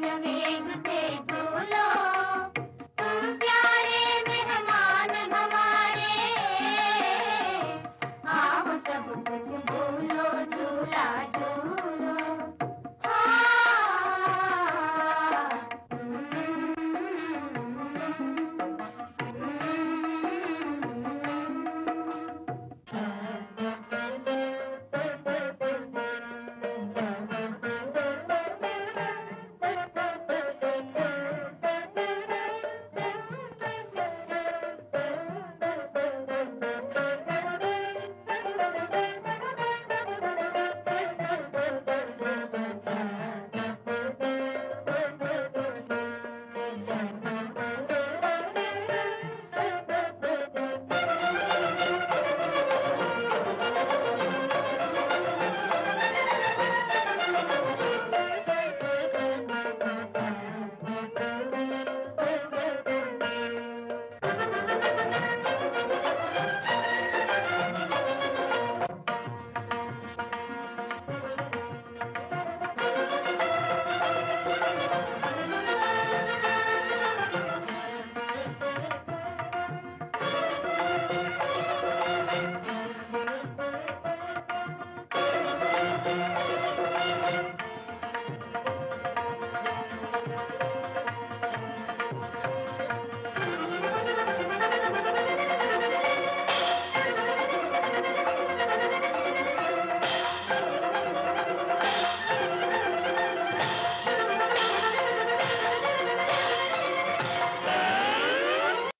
Anna